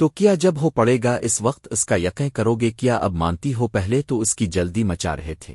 تو کیا جب ہو پڑے گا اس وقت اس کا یقیں کرو گے کیا اب مانتی ہو پہلے تو اس کی جلدی مچا رہے تھے۔